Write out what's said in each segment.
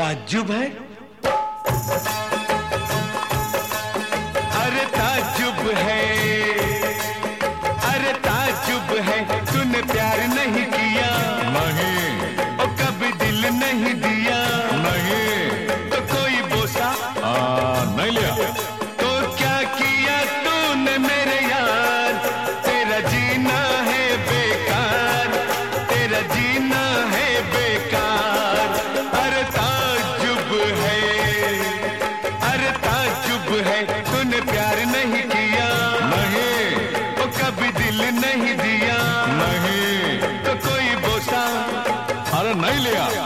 ताज्जुब है। பண்ணணும்னா இல்லையா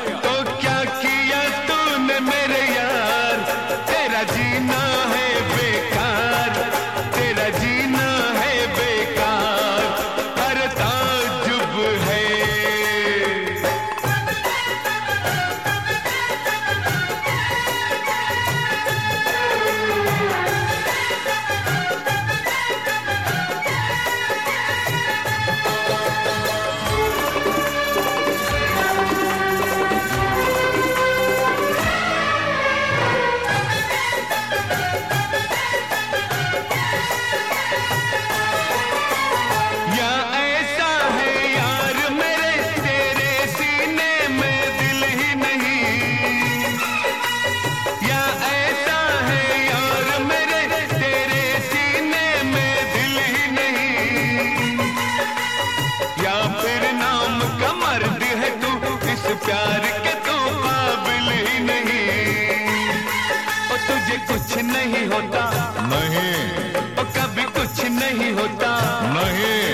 नहीं।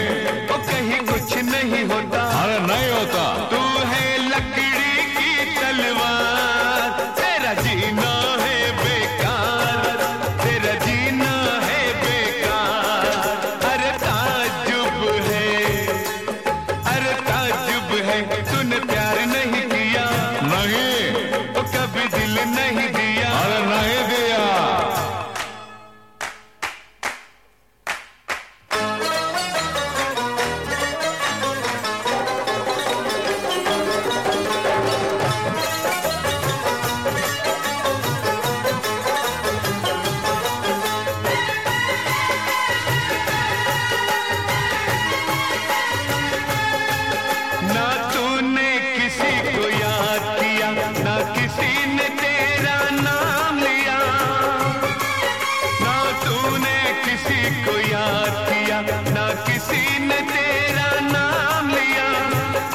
किसी ने तेरा नाम लिया, ना तूने किसी को याद किया, ना किसी ने तेरा नाम लिया।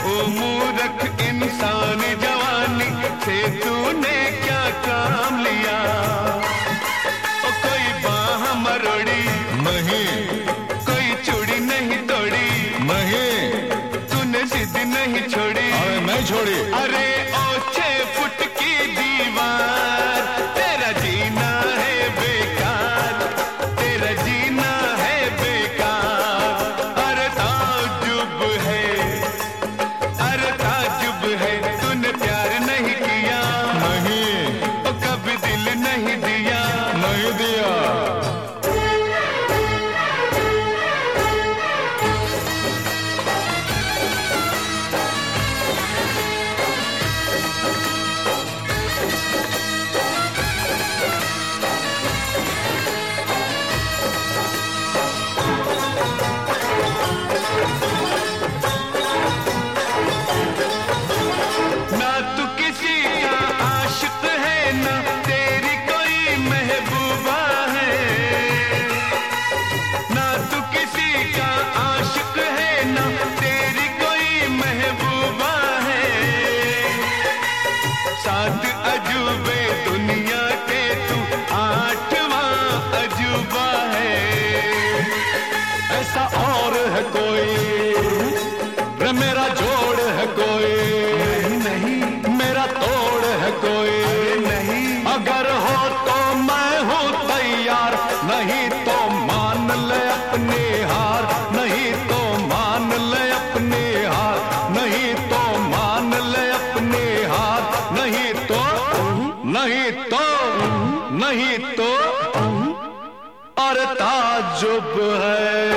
ओ मूरख इंसान, जवानी से तूने क्या काम लिया? ओ कोई बाह मरोड़ी नहीं अगर हो तो मैं हूँ तैयार, नहीं तो मान ले अपने हार, नहीं तो मान ले अपने हार, नहीं तो मान ले अपने हार, नहीं तो नहीं तो नहीं तो अरताजुब है।